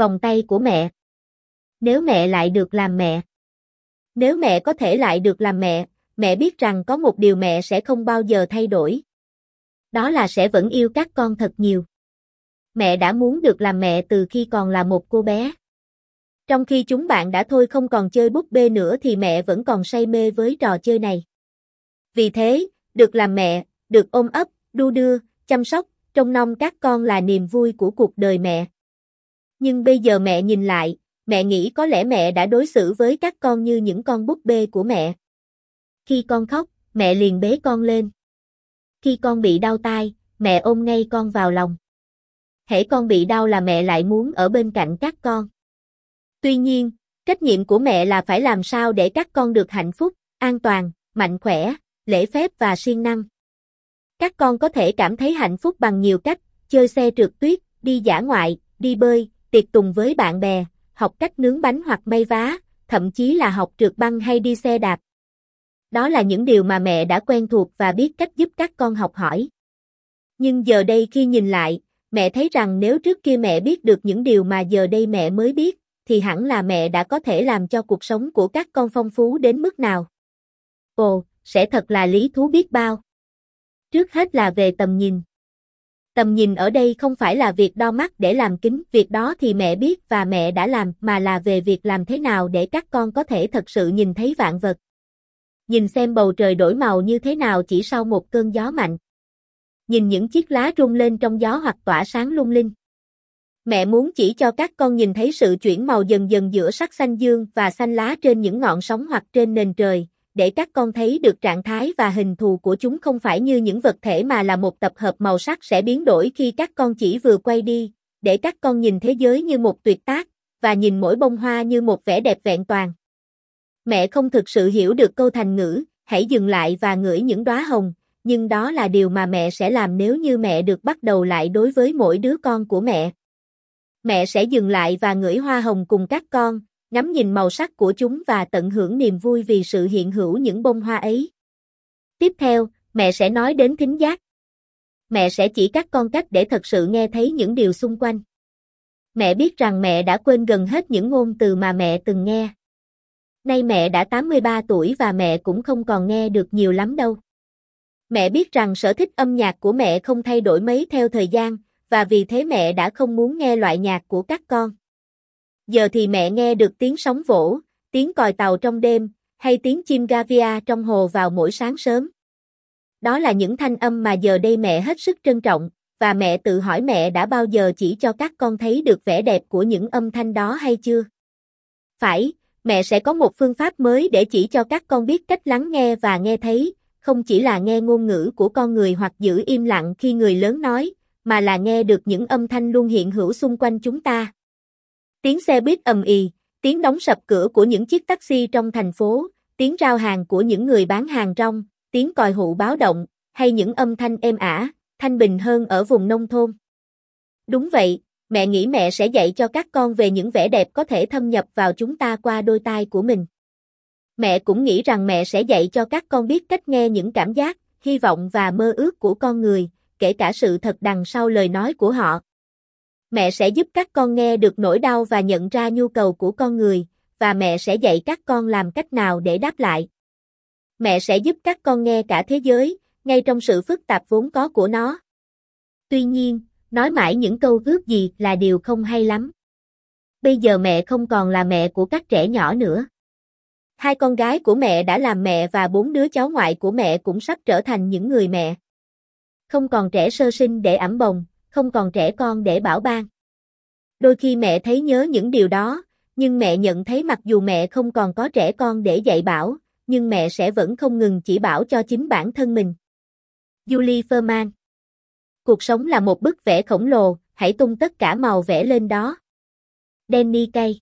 vòng tay của mẹ. Nếu mẹ lại được làm mẹ. Nếu mẹ có thể lại được làm mẹ, mẹ biết rằng có một điều mẹ sẽ không bao giờ thay đổi. Đó là sẽ vẫn yêu các con thật nhiều. Mẹ đã muốn được làm mẹ từ khi còn là một cô bé. Trong khi chúng bạn đã thôi không còn chơi búp bê nữa thì mẹ vẫn còn say mê với trò chơi này. Vì thế, được làm mẹ, được ôm ấp, đu đưa, chăm sóc, trông nom các con là niềm vui của cuộc đời mẹ. Nhưng bây giờ mẹ nhìn lại, mẹ nghĩ có lẽ mẹ đã đối xử với các con như những con búp bê của mẹ. Khi con khóc, mẹ liền bế con lên. Khi con bị đau tai, mẹ ôm ngay con vào lòng. Hễ con bị đau là mẹ lại muốn ở bên cạnh các con. Tuy nhiên, trách nhiệm của mẹ là phải làm sao để các con được hạnh phúc, an toàn, mạnh khỏe, lễ phép và siêng năng. Các con có thể cảm thấy hạnh phúc bằng nhiều cách, chơi xe trượt tuyết, đi dã ngoại, đi bơi, tiệc tùng với bạn bè, học cách nướng bánh hoặc may vá, thậm chí là học trượt băng hay đi xe đạp. Đó là những điều mà mẹ đã quen thuộc và biết cách giúp các con học hỏi. Nhưng giờ đây khi nhìn lại, mẹ thấy rằng nếu trước kia mẹ biết được những điều mà giờ đây mẹ mới biết, thì hẳn là mẹ đã có thể làm cho cuộc sống của các con phong phú đến mức nào. Ồ, sẽ thật là lý thú biết bao. Trước hết là về tầm nhìn. Tầm nhìn ở đây không phải là việc đo mắt để làm kính, việc đó thì mẹ biết và mẹ đã làm, mà là về việc làm thế nào để các con có thể thật sự nhìn thấy vạn vật. Nhìn xem bầu trời đổi màu như thế nào chỉ sau một cơn gió mạnh. Nhìn những chiếc lá rung lên trong gió hoặc tỏa sáng lung linh. Mẹ muốn chỉ cho các con nhìn thấy sự chuyển màu dần dần giữa sắc xanh dương và xanh lá trên những ngọn sóng hoặc trên nền trời, để các con thấy được trạng thái và hình thù của chúng không phải như những vật thể mà là một tập hợp màu sắc sẽ biến đổi khi các con chỉ vừa quay đi, để các con nhìn thế giới như một tuyệt tác, và nhìn mỗi bông hoa như một vẻ đẹp vẹn toàn. Mẹ không thực sự hiểu được câu thành ngữ, hãy dừng lại và ngửi những đóa hồng, nhưng đó là điều mà mẹ sẽ làm nếu như mẹ được bắt đầu lại đối với mỗi đứa con của mẹ. Mẹ sẽ dừng lại và ngửi hoa hồng cùng các con, ngắm nhìn màu sắc của chúng và tận hưởng niềm vui vì sự hiện hữu những bông hoa ấy. Tiếp theo, mẹ sẽ nói đến thính giác. Mẹ sẽ chỉ các con cách để thật sự nghe thấy những điều xung quanh. Mẹ biết rằng mẹ đã quên gần hết những ngôn từ mà mẹ từng nghe. Nay mẹ đã 83 tuổi và mẹ cũng không còn nghe được nhiều lắm đâu. Mẹ biết rằng sở thích âm nhạc của mẹ không thay đổi mấy theo thời gian, và vì thế mẹ đã không muốn nghe loại nhạc của các con. Giờ thì mẹ nghe được tiếng sóng vỗ, tiếng còi tàu trong đêm, hay tiếng chim gavia trong hồ vào mỗi sáng sớm. Đó là những thanh âm mà giờ đây mẹ hết sức trân trọng, và mẹ tự hỏi mẹ đã bao giờ chỉ cho các con thấy được vẻ đẹp của những âm thanh đó hay chưa? Phải, mẹ sẽ có một phương pháp mới để chỉ cho các con biết cách lắng nghe và nghe thấy, không chỉ là nghe ngôn ngữ của con người hoặc giữ im lặng khi người lớn nói, mà là nghe được những âm thanh luôn hiện hữu xung quanh chúng ta. Tiếng xe buýt ầm ì, tiếng đóng sập cửa của những chiếc taxi trong thành phố, tiếng rao hàng của những người bán hàng rong, tiếng còi hụ báo động, hay những âm thanh êm ả, thanh bình hơn ở vùng nông thôn. Đúng vậy, mẹ nghĩ mẹ sẽ dạy cho các con về những vẻ đẹp có thể thâm nhập vào chúng ta qua đôi tai của mình. Mẹ cũng nghĩ rằng mẹ sẽ dạy cho các con biết cách nghe những cảm giác, hy vọng và mơ ước của con người, kể cả sự thật đằng sau lời nói của họ. Mẹ sẽ giúp các con nghe được nỗi đau và nhận ra nhu cầu của con người, và mẹ sẽ dạy các con làm cách nào để đáp lại. Mẹ sẽ giúp các con nghe cả thế giới, ngay trong sự phức tạp vốn có của nó. Tuy nhiên, nói mãi những câu ước gì là điều không hay lắm. Bây giờ mẹ không còn là mẹ của các trẻ nhỏ nữa. Hai con gái của mẹ đã làm mẹ và bốn đứa cháu ngoại của mẹ cũng sắp trở thành những người mẹ. Không còn trẻ sơ sinh để ẵm bồng, không còn trẻ con để bảo ban. Đôi khi mẹ thấy nhớ những điều đó, nhưng mẹ nhận thấy mặc dù mẹ không còn có trẻ con để dạy bảo, nhưng mẹ sẽ vẫn không ngừng chỉ bảo cho chính bản thân mình. Julie Furman Cuộc sống là một bức vẽ khổng lồ, hãy tung tất cả màu vẽ lên đó. Danny Kay